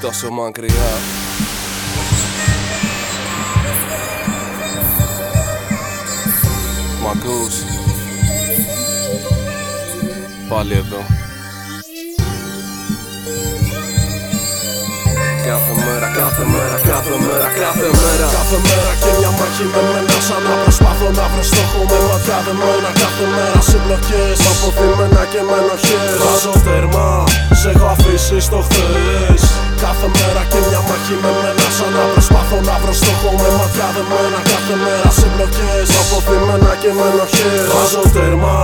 Τόσο μακριά. Μ' ακούς Πάλι εδώ. Κάθε μέρα, κάθε μέρα, κάθε μέρα, κάθε μέρα Κάθε μέρα και μια μάχη με μένα. Σαν να προσπάθω να βρω στόχο με ματιά δεμένα Κάθε μέρα συμπλοκές αποθυμένα και με ενοχές. Βάζω τέρμα, σε έχω αφήσει στο χθες. Κάθε μέρα και μια μάχη με μένα. Σαν να προσπάθω να βρω στόχο με ματιά δεμένα Κάθε μέρα συμπλοκές αποθυμένα και με ενοχές. Βάζω τέρμα,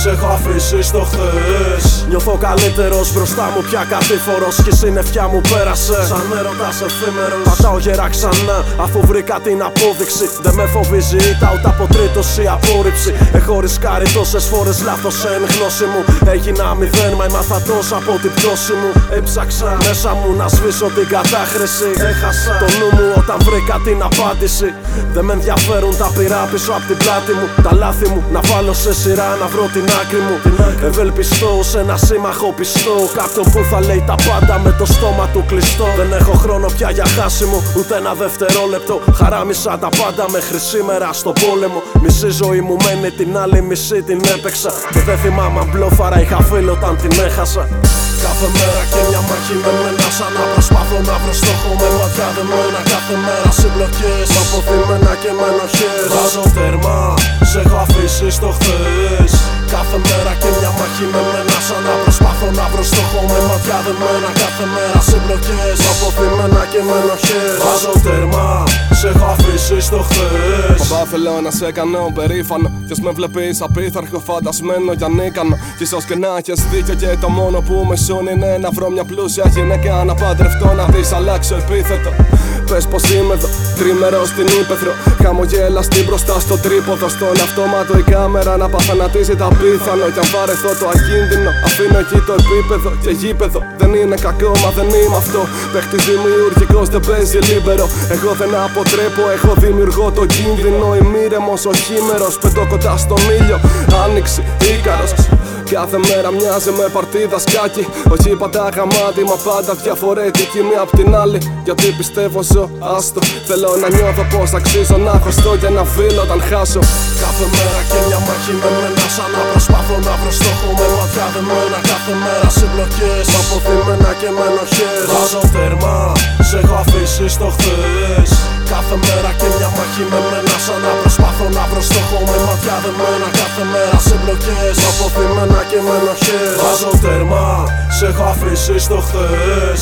σε έχω αφήσει στο χθες Νιώθω καλύτερος μπροστά μου πια κατήφορος Και η συννεφιά μου πέρασε. Σαν έρωτας εφήμερος. Πατάω γερά ξανά αφού βρήκα την απόδειξη. Δεν με φοβίζει τα ούτε από τρίτος η απόρριψη. Έχω ρισκάρει τόσες φορές λάθος εν γνώση μου. Έγινα μηδέν μα έμαθα τόσα από την πτώση μου. Έψαξα μέσα μου να σβήσω την κατάχρηση. Έχασα το νου μου όταν βρήκα την απάντηση. Δεν με ενδιαφέρουν τα πειρά πίσω από την πλάτη μου. Τα λάθη μου να βάλω σε σειρά να βρω την άκρη μου. Ευελπιστώ σε ένα σύμμαχο πιστό. Κάποιον που θα λέει τα πάντα με το στόμα του κλειστό. Δεν έχω χρόνο πια για χάσιμο ούτε ένα δευτερόλεπτο. Χαράμισα τα πάντα μέχρι σήμερα στο πόλεμο. Μισή ζωή μου μένει την άλλη μισή την έπαιξα. Και δεν θυμάμαι αν μπλόφαρα είχα φίλο όταν την έχασα. Κάθε μέρα και μια μάχη με μένα Σαν να προσπάθω να βρω στόχο. Με ματιά δεμένα Κάθε μέρα συμπλοκές. Αποθυμένα και με ενοχές. Βάζω τέρμα, σε έχω αφήσει στο χθες με ματιά δεμένα Κάθε μέρα συμπλοκές αποθυμένα και με ενοχές Βάζω τέρμα, σε έχω αφήσει στο χθες. Παπά θέλω να σε κάνω περήφανο. Ποιος με βλέπεις απίθαρχο φαντασμένο για νίκανο. Κι ίσως και να έχεις δίκιο και το μόνο που με σώνει είναι να βρω μια πλούσια γυναίκα να παντρευτώ Να δεις αλλάξω επίθετο. Πες πως είμαι εδώ, τρίμερο στην ύπεθρο. Χαμογέλα στην μπροστά στο τρίποδο Στον αυτόματο η κάμερα να παθανατίζει τα πίθανο Κι αν βαρεθώ το ακίνδυνο Αφήνω εκεί το επίπεδο και γήπεδο. Δεν είναι κακό μα δεν είμαι αυτό. Παίχτης δημιουργικός δεν παίζει λίμπερο. Εγώ δεν αποτρέπω, έχω δημιουργώ το κίνδυνο. Ημίρεμος ο χήμερος, πετώ κοντά στον ήλιο. Άνοιξη, ίκαρος Κάθε μέρα μοιάζει με παρτίδα σκάκι Όχι πάντα γαμάτι, μα πάντα διαφορετική μία απ' την άλλη. Γιατί πιστεύω ζω, άστο. Θέλω να νιώθω πως αξίζω να χωστώ και να φίλω όταν χάσω. Κάθε μέρα και μια μάχη με μένα Σαν να προσπάθω να βρω στόχο. Με ματιά δεμένα Κάθε μέρα συμπλοκές αποθυμένα και με ενοχές. Βάζω τέρμα, σε έχω αφήσει στο χθες. Κάθε μέρα και μια μάχη με μένα Σαν να προσπάθω να βρω στόχο. Με ματιά δεμένα Κάθε μέρα συμπλοκές αποθυμένα και με ενοχές Βάζω τέρμα, σε έχω αφήσει στο χθες